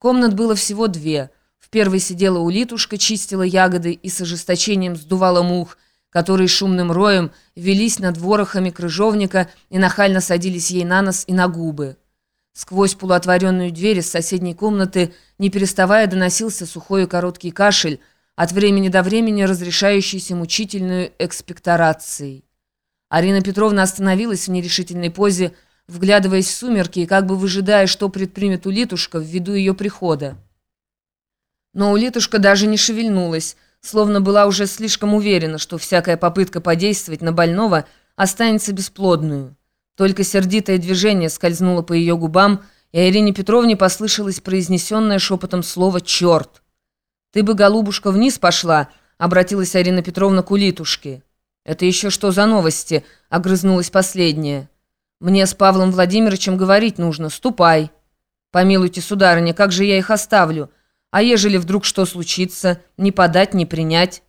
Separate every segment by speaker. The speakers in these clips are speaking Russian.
Speaker 1: Комнат было всего две. В первой сидела улитушка, чистила ягоды и с ожесточением сдувала мух, которые шумным роем велись над ворохами крыжовника и нахально садились ей на нос и на губы. Сквозь полуотворенную дверь из соседней комнаты, не переставая, доносился сухой и короткий кашель, от времени до времени разрешающийся мучительную экспекторацией. Арина Петровна остановилась в нерешительной позе, вглядываясь в сумерки и как бы выжидая, что предпримет улитушка ввиду ее прихода. Но улитушка даже не шевельнулась, словно была уже слишком уверена, что всякая попытка подействовать на больного останется бесплодную. Только сердитое движение скользнуло по ее губам, и Ирине Петровне послышалось произнесенное шепотом слово «черт». «Ты бы, голубушка, вниз пошла», — обратилась Арина Петровна к улитушке. «Это еще что за новости?» — огрызнулась последняя. «Мне с Павлом Владимировичем говорить нужно. Ступай». «Помилуйте, сударыня, как же я их оставлю? А ежели вдруг что случится, не подать, не принять?»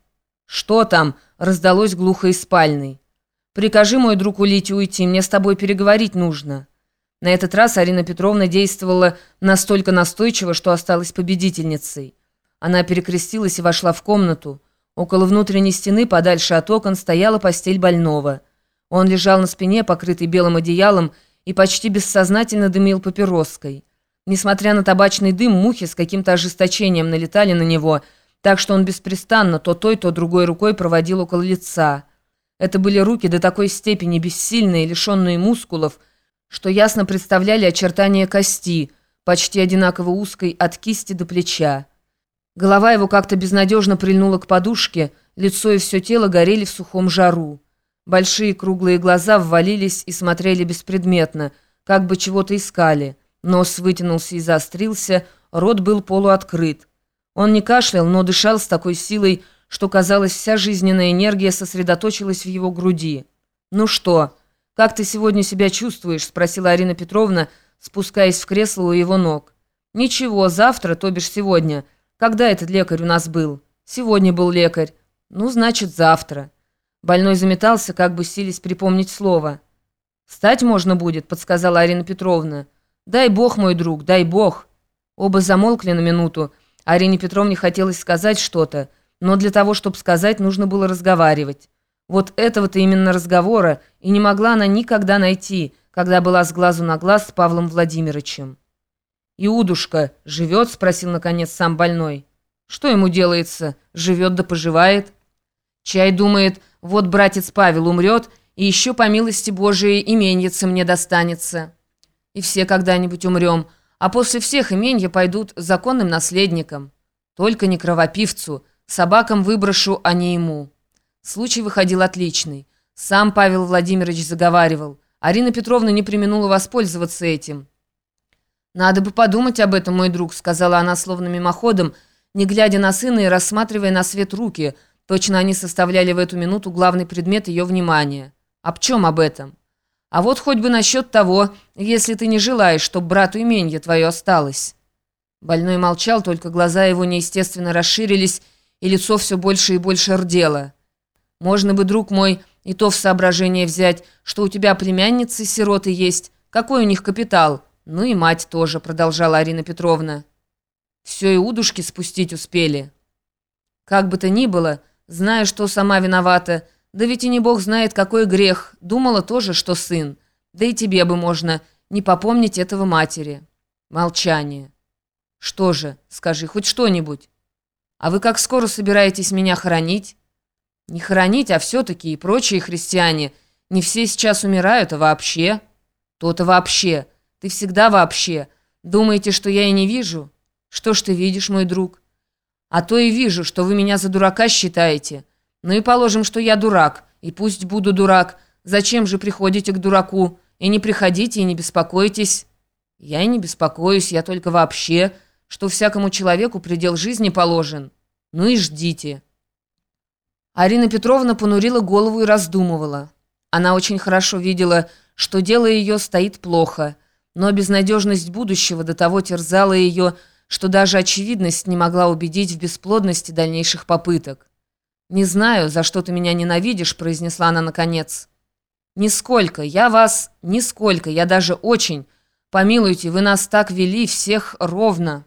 Speaker 1: «Что там?» — раздалось глухо из спальной. «Прикажи, мой друг, улить уйти, мне с тобой переговорить нужно». На этот раз Арина Петровна действовала настолько настойчиво, что осталась победительницей. Она перекрестилась и вошла в комнату. Около внутренней стены, подальше от окон, стояла постель больного. Он лежал на спине, покрытый белым одеялом, и почти бессознательно дымил папироской. Несмотря на табачный дым, мухи с каким-то ожесточением налетали на него, так что он беспрестанно то той, то другой рукой проводил около лица. Это были руки до такой степени бессильные, лишенные мускулов, что ясно представляли очертания кости, почти одинаково узкой от кисти до плеча. Голова его как-то безнадежно прильнула к подушке, лицо и все тело горели в сухом жару. Большие круглые глаза ввалились и смотрели беспредметно, как бы чего-то искали. Нос вытянулся и заострился, рот был полуоткрыт. Он не кашлял, но дышал с такой силой, что, казалось, вся жизненная энергия сосредоточилась в его груди. «Ну что, как ты сегодня себя чувствуешь?» – спросила Арина Петровна, спускаясь в кресло у его ног. «Ничего, завтра, то бишь сегодня. Когда этот лекарь у нас был?» «Сегодня был лекарь. Ну, значит, завтра». Больной заметался, как бы сились припомнить слово. «Встать можно будет», — подсказала Арина Петровна. «Дай бог, мой друг, дай бог». Оба замолкли на минуту. Арине Петровне хотелось сказать что-то, но для того, чтобы сказать, нужно было разговаривать. Вот этого-то именно разговора и не могла она никогда найти, когда была с глазу на глаз с Павлом Владимировичем. «Иудушка живет?» — спросил, наконец, сам больной. «Что ему делается? Живет да поживает?» Чай думает, вот братец Павел умрет, и еще, по милости Божией, именьица мне достанется. И все когда-нибудь умрем, а после всех именья пойдут законным наследникам. Только не кровопивцу, собакам выброшу, а не ему. Случай выходил отличный. Сам Павел Владимирович заговаривал. Арина Петровна не применула воспользоваться этим. «Надо бы подумать об этом, мой друг», — сказала она словно мимоходом, не глядя на сына и рассматривая на свет руки — Точно они составляли в эту минуту главный предмет ее внимания. Об чем об этом? А вот хоть бы насчет того, если ты не желаешь, чтоб брату именье твое осталось. Больной молчал, только глаза его неестественно расширились, и лицо все больше и больше рдело. Можно бы, друг мой, и то в соображение взять, что у тебя племянницы сироты есть. Какой у них капитал? Ну и мать тоже, продолжала Арина Петровна. Все и удушки спустить успели. Как бы то ни было, Знаю, что сама виновата. Да ведь и не бог знает, какой грех. Думала тоже, что сын. Да и тебе бы можно не попомнить этого матери. Молчание. Что же, скажи хоть что-нибудь. А вы как скоро собираетесь меня хоронить? Не хоронить, а все-таки и прочие христиане. Не все сейчас умирают, а вообще. То-то вообще. Ты всегда вообще. Думаете, что я и не вижу? Что ж ты видишь, мой друг? А то и вижу, что вы меня за дурака считаете. Ну и положим, что я дурак, и пусть буду дурак. Зачем же приходите к дураку? И не приходите, и не беспокойтесь. Я и не беспокоюсь, я только вообще, что всякому человеку предел жизни положен. Ну и ждите». Арина Петровна понурила голову и раздумывала. Она очень хорошо видела, что дело ее стоит плохо, но безнадежность будущего до того терзала ее, что даже очевидность не могла убедить в бесплодности дальнейших попыток. «Не знаю, за что ты меня ненавидишь», — произнесла она наконец. «Нисколько, я вас... Нисколько, я даже очень... Помилуйте, вы нас так вели, всех ровно».